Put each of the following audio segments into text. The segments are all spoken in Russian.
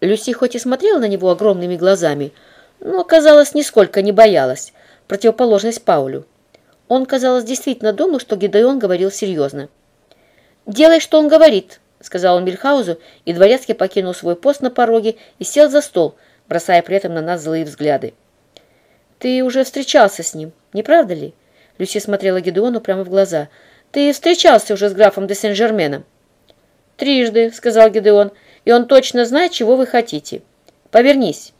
Люси хоть и смотрела на него огромными глазами, но, казалось, нисколько не боялась, противоположность Паулю. Он, казалось, действительно думал, что Гидеон говорил серьезно. «Делай, что он говорит», — сказал он Мильхаузу, и дворецкий покинул свой пост на пороге и сел за стол, бросая при этом на нас злые взгляды. «Ты уже встречался с ним, не правда ли?» Люси смотрела Гидеону прямо в глаза. «Ты встречался уже с графом де Сен-Жерменом?» «Трижды», — сказал Гидеон, — и он точно знает, чего вы хотите. Повернись».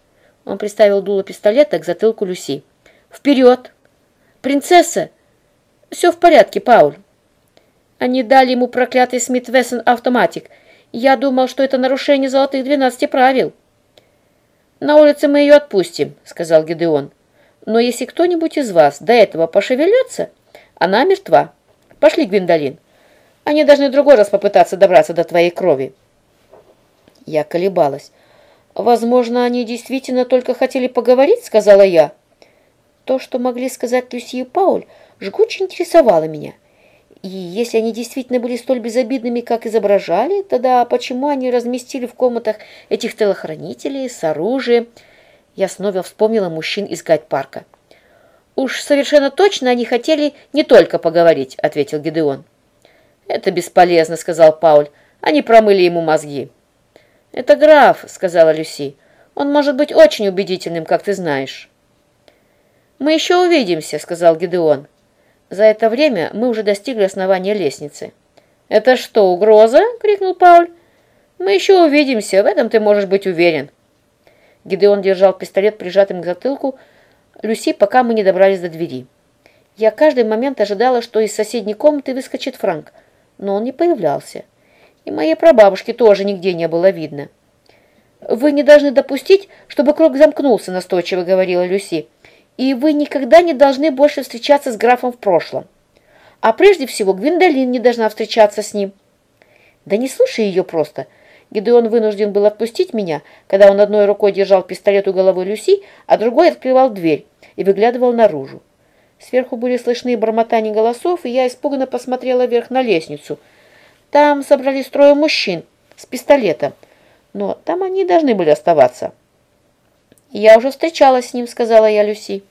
Он приставил дуло пистолета к затылку Люси. «Вперед!» «Принцесса!» «Все в порядке, Пауль». Они дали ему проклятый Смит Вессон автоматик. Я думал, что это нарушение золотых двенадцати правил. «На улице мы ее отпустим», — сказал Гедеон. «Но если кто-нибудь из вас до этого пошевелется, она мертва. Пошли, Гвиндолин. Они должны другой раз попытаться добраться до твоей крови». Я колебалась. «Возможно, они действительно только хотели поговорить», — сказала я. То, что могли сказать Люси и Пауль, жгуче интересовало меня. И если они действительно были столь безобидными, как изображали, тогда почему они разместили в комнатах этих телохранителей с оружием? Я снова вспомнила мужчин из гайд-парка. «Уж совершенно точно они хотели не только поговорить», — ответил Гедеон. «Это бесполезно», — сказал Пауль. «Они промыли ему мозги». «Это граф», — сказала Люси. «Он может быть очень убедительным, как ты знаешь». «Мы еще увидимся», — сказал Гидеон. За это время мы уже достигли основания лестницы. «Это что, угроза?» — крикнул Пауль. «Мы еще увидимся, в этом ты можешь быть уверен». Гидеон держал пистолет прижатым к затылку Люси, пока мы не добрались до двери. Я каждый момент ожидала, что из соседней комнаты выскочит Франк, но он не появлялся и моей прабабушки тоже нигде не было видно. «Вы не должны допустить, чтобы круг замкнулся», — настойчиво говорила Люси. «И вы никогда не должны больше встречаться с графом в прошлом. А прежде всего Гвиндолин не должна встречаться с ним». «Да не слушай ее просто». Гидеон вынужден был отпустить меня, когда он одной рукой держал пистолет у головы Люси, а другой открывал дверь и выглядывал наружу. Сверху были слышны бормотания голосов, и я испуганно посмотрела вверх на лестницу — там собрались трое мужчин с пистолетом, но там они должны были оставаться. «Я уже встречалась с ним», — сказала я Люси.